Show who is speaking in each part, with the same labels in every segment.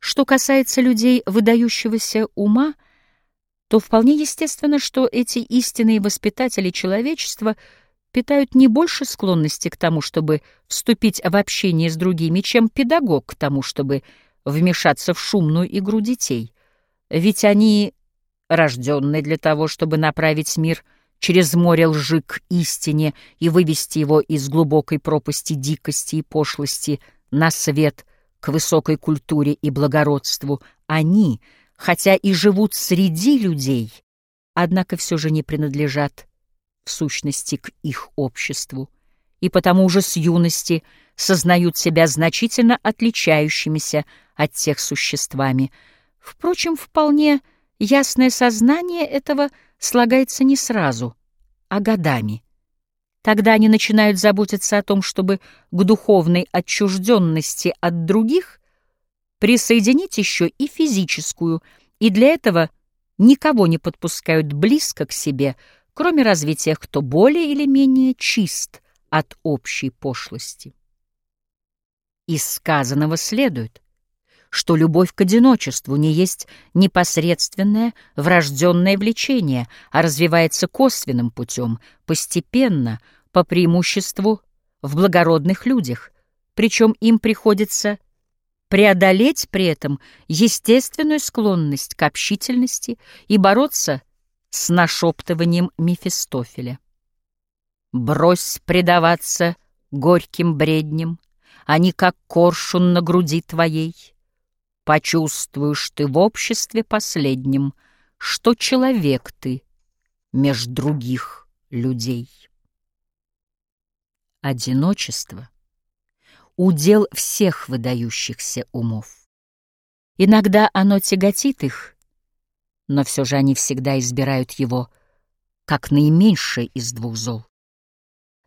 Speaker 1: Что касается людей выдающегося ума, то вполне естественно, что эти истинные воспитатели человечества питают не больше склонности к тому, чтобы вступить в общение с другими, чем педагог к тому, чтобы вмешаться в шумную игру детей. Ведь они рожденные для того, чтобы направить мир через море лжи к истине и вывести его из глубокой пропасти дикости и пошлости на свет к высокой культуре и благородству. Они, хотя и живут среди людей, однако все же не принадлежат в сущности к их обществу, и потому уже с юности сознают себя значительно отличающимися от тех существами. Впрочем, вполне ясное сознание этого слагается не сразу, а годами. Тогда они начинают заботиться о том, чтобы к духовной отчужденности от других присоединить еще и физическую, и для этого никого не подпускают близко к себе, кроме разве тех, кто более или менее чист от общей пошлости. Из сказанного следует, что любовь к одиночеству не есть непосредственное врожденное влечение, а развивается косвенным путем, постепенно, по преимуществу в благородных людях, причем им приходится преодолеть при этом естественную склонность к общительности и бороться с нашептыванием Мефистофеля. «Брось предаваться горьким бредням, они как коршун на груди твоей. Почувствуешь ты в обществе последнем, что человек ты меж других людей. Одиночество — удел всех выдающихся умов. Иногда оно тяготит их, но все же они всегда избирают его как наименьшее из двух зол.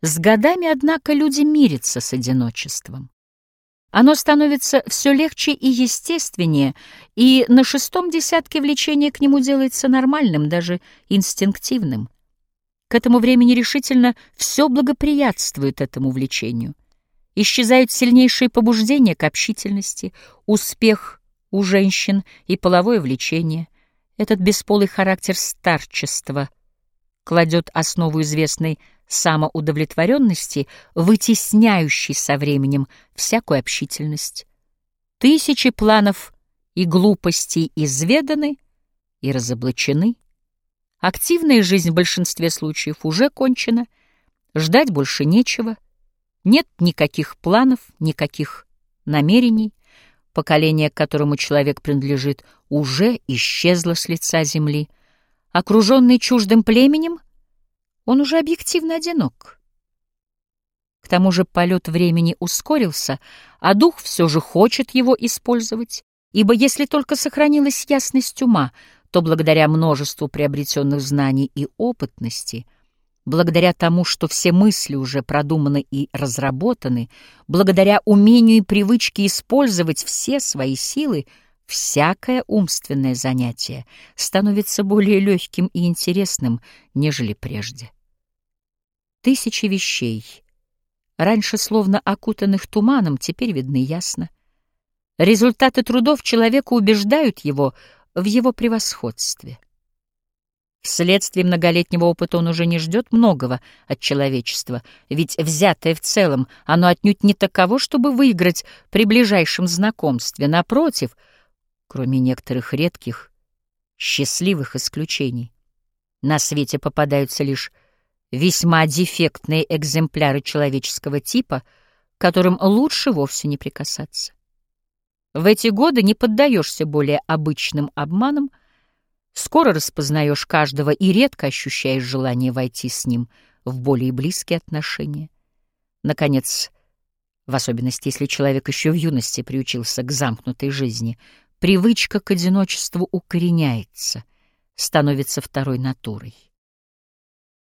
Speaker 1: С годами, однако, люди мирятся с одиночеством. Оно становится все легче и естественнее, и на шестом десятке влечение к нему делается нормальным, даже инстинктивным. К этому времени решительно все благоприятствует этому влечению. Исчезают сильнейшие побуждения к общительности, успех у женщин и половое влечение. Этот бесполый характер старчества кладет основу известной самоудовлетворенности, вытесняющей со временем всякую общительность. Тысячи планов и глупостей изведаны и разоблачены. Активная жизнь в большинстве случаев уже кончена, ждать больше нечего, нет никаких планов, никаких намерений. Поколение, к которому человек принадлежит, уже исчезло с лица земли. Окруженный чуждым племенем — он уже объективно одинок. К тому же полет времени ускорился, а дух все же хочет его использовать, ибо если только сохранилась ясность ума, то благодаря множеству приобретенных знаний и опытности, благодаря тому, что все мысли уже продуманы и разработаны, благодаря умению и привычке использовать все свои силы, всякое умственное занятие становится более легким и интересным, нежели прежде. Тысячи вещей, раньше словно окутанных туманом, теперь видны ясно. Результаты трудов человека убеждают его в его превосходстве. Вследствие многолетнего опыта он уже не ждет многого от человечества, ведь взятое в целом оно отнюдь не таково, чтобы выиграть при ближайшем знакомстве. Напротив — кроме некоторых редких, счастливых исключений. На свете попадаются лишь весьма дефектные экземпляры человеческого типа, которым лучше вовсе не прикасаться. В эти годы не поддаешься более обычным обманам, скоро распознаешь каждого и редко ощущаешь желание войти с ним в более близкие отношения. Наконец, в особенности, если человек еще в юности приучился к замкнутой жизни — Привычка к одиночеству укореняется, становится второй натурой.